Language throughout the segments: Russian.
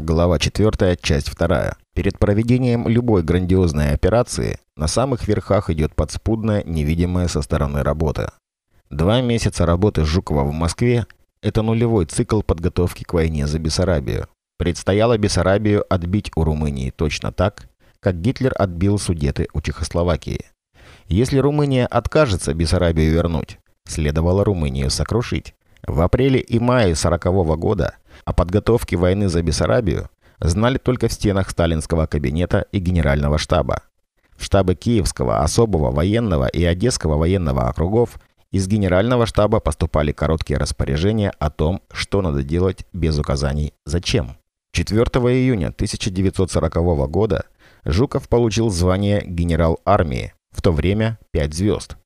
Глава 4, часть 2. Перед проведением любой грандиозной операции на самых верхах идет подспудная, невидимая со стороны работа. Два месяца работы Жукова в Москве – это нулевой цикл подготовки к войне за Бессарабию. Предстояло Бессарабию отбить у Румынии точно так, как Гитлер отбил Судеты у Чехословакии. Если Румыния откажется Бессарабию вернуть, следовало Румынию сокрушить. В апреле и мае 40 -го года о подготовке войны за Бессарабию знали только в стенах сталинского кабинета и генерального штаба. В штабы Киевского особого военного и Одесского военного округов из генерального штаба поступали короткие распоряжения о том, что надо делать без указаний «зачем». 4 июня 1940 года Жуков получил звание генерал армии, в то время 5 звезд.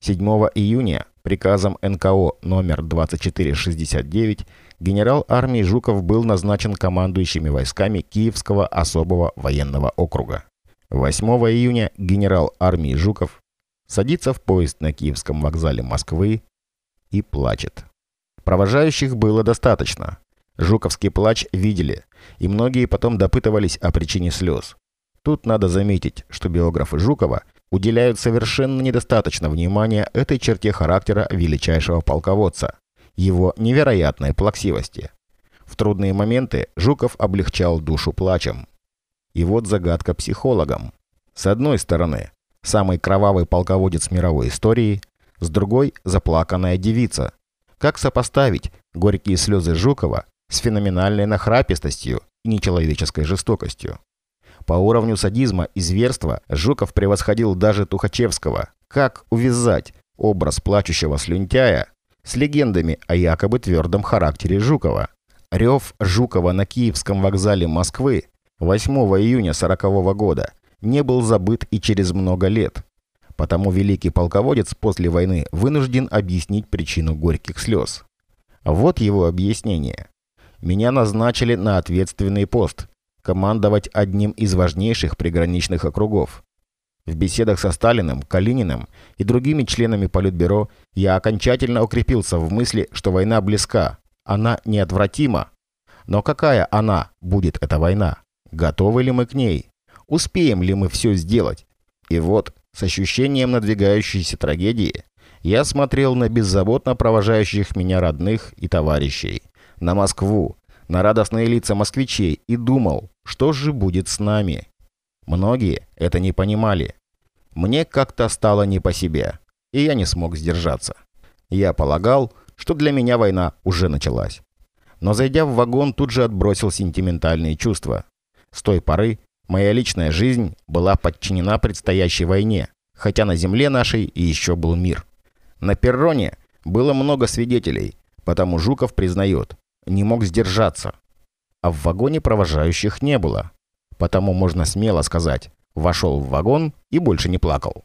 7 июня приказом НКО номер 2469 генерал армии Жуков был назначен командующими войсками Киевского особого военного округа. 8 июня генерал армии Жуков садится в поезд на Киевском вокзале Москвы и плачет. Провожающих было достаточно. Жуковский плач видели, и многие потом допытывались о причине слез. Тут надо заметить, что биографы Жукова уделяют совершенно недостаточно внимания этой черте характера величайшего полководца, его невероятной плаксивости. В трудные моменты Жуков облегчал душу плачем. И вот загадка психологам. С одной стороны, самый кровавый полководец мировой истории, с другой – заплаканная девица. Как сопоставить горькие слезы Жукова с феноменальной нахрапистостью и нечеловеческой жестокостью? По уровню садизма и зверства Жуков превосходил даже Тухачевского. Как увязать образ плачущего слюнтяя с легендами о якобы твердом характере Жукова? Рев Жукова на Киевском вокзале Москвы 8 июня 40 -го года не был забыт и через много лет. Потому великий полководец после войны вынужден объяснить причину горьких слез. Вот его объяснение. «Меня назначили на ответственный пост – командовать одним из важнейших приграничных округов. В беседах со Сталиным, Калининым и другими членами Политбюро я окончательно укрепился в мысли, что война близка, она неотвратима. Но какая она будет, эта война? Готовы ли мы к ней? Успеем ли мы все сделать? И вот, с ощущением надвигающейся трагедии, я смотрел на беззаботно провожающих меня родных и товарищей, на Москву, на радостные лица москвичей и думал, что же будет с нами. Многие это не понимали. Мне как-то стало не по себе, и я не смог сдержаться. Я полагал, что для меня война уже началась. Но зайдя в вагон, тут же отбросил сентиментальные чувства. С той поры моя личная жизнь была подчинена предстоящей войне, хотя на земле нашей и еще был мир. На перроне было много свидетелей, потому Жуков признает, не мог сдержаться. А в вагоне провожающих не было. Потому можно смело сказать, вошел в вагон и больше не плакал.